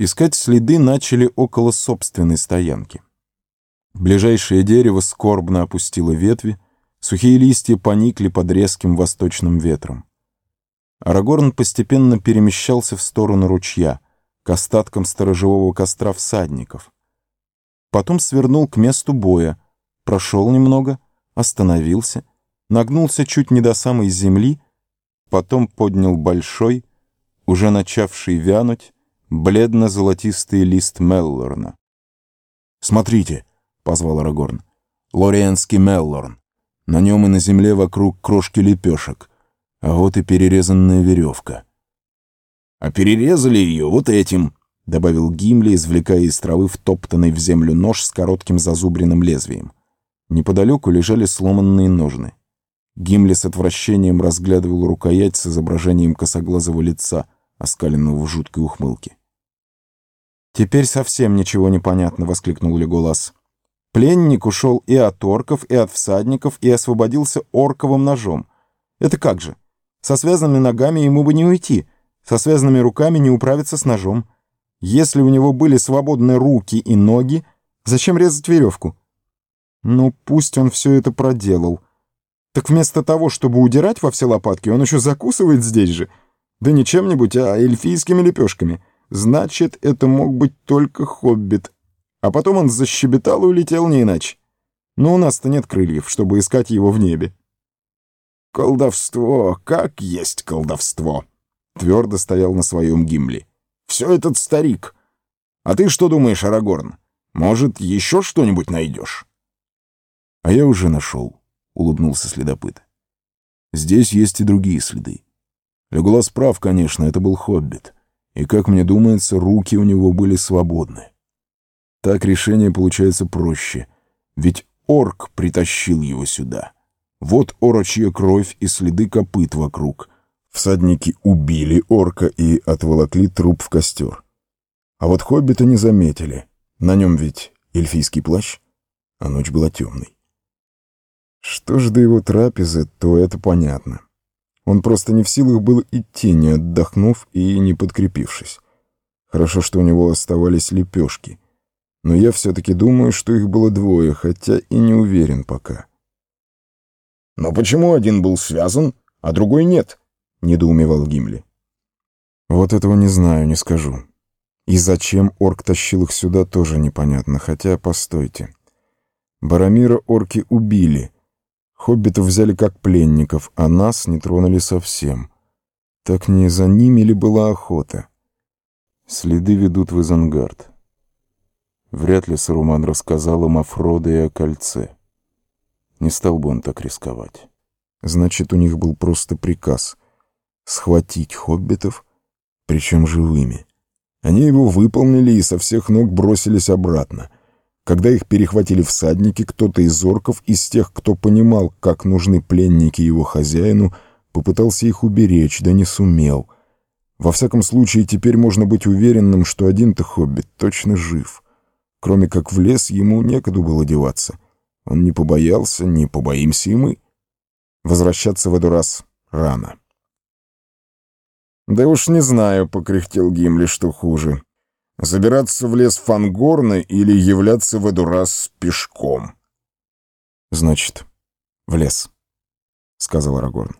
Искать следы начали около собственной стоянки. Ближайшее дерево скорбно опустило ветви, сухие листья поникли под резким восточным ветром. Арагорн постепенно перемещался в сторону ручья, к остаткам сторожевого костра всадников. Потом свернул к месту боя, прошел немного, остановился, нагнулся чуть не до самой земли, потом поднял большой, уже начавший вянуть, бледно-золотистый лист Меллорна. «Смотрите!» — позвал Арагорн. «Лориенский Меллорн. На нем и на земле вокруг крошки лепешек. А вот и перерезанная веревка. «А перерезали ее вот этим», — добавил Гимли, извлекая из травы втоптанный в землю нож с коротким зазубренным лезвием. Неподалеку лежали сломанные ножны. Гимли с отвращением разглядывал рукоять с изображением косоглазого лица, оскаленного в жуткой ухмылке. «Теперь совсем ничего не понятно», — воскликнул Леголас. «Пленник ушел и от орков, и от всадников, и освободился орковым ножом. Это как же?» Со связанными ногами ему бы не уйти, со связанными руками не управиться с ножом. Если у него были свободны руки и ноги, зачем резать веревку? Ну, пусть он все это проделал. Так вместо того, чтобы удирать во все лопатки, он еще закусывает здесь же. Да не чем-нибудь, а эльфийскими лепешками. Значит, это мог быть только хоббит. А потом он защебетал и улетел не иначе. Но у нас-то нет крыльев, чтобы искать его в небе. «Колдовство, как есть колдовство!» Твердо стоял на своем гимле. «Все этот старик. А ты что думаешь, Арагорн? Может, еще что-нибудь найдешь?» «А я уже нашел», — улыбнулся следопыт. «Здесь есть и другие следы. Леголас прав, конечно, это был хоббит. И, как мне думается, руки у него были свободны. Так решение получается проще, ведь орк притащил его сюда». Вот орочья кровь и следы копыт вокруг. Всадники убили орка и отволокли труп в костер. А вот хоббита не заметили. На нем ведь эльфийский плащ, а ночь была темной. Что ж до его трапезы, то это понятно. Он просто не в силах был идти, не отдохнув и не подкрепившись. Хорошо, что у него оставались лепешки. Но я все-таки думаю, что их было двое, хотя и не уверен пока. «Но почему один был связан, а другой нет?» — недоумевал Гимли. «Вот этого не знаю, не скажу. И зачем орк тащил их сюда, тоже непонятно, хотя, постойте. Барамира орки убили. Хоббитов взяли как пленников, а нас не тронули совсем. Так не за ними ли была охота? Следы ведут в Изангард. Вряд ли Саруман рассказал им о Фродо и о кольце. Не стал бы он так рисковать. Значит, у них был просто приказ схватить хоббитов, причем живыми. Они его выполнили и со всех ног бросились обратно. Когда их перехватили всадники, кто-то из орков, из тех, кто понимал, как нужны пленники его хозяину, попытался их уберечь, да не сумел. Во всяком случае, теперь можно быть уверенным, что один-то хоббит точно жив. Кроме как в лес ему некуда было деваться — он не побоялся, не побоимся и мы. Возвращаться в эту раз рано. «Да уж не знаю», — покряхтел Гимли, — «что хуже. Забираться в лес Фангорна или являться в эту пешком?» «Значит, в лес», — сказал Арагорн.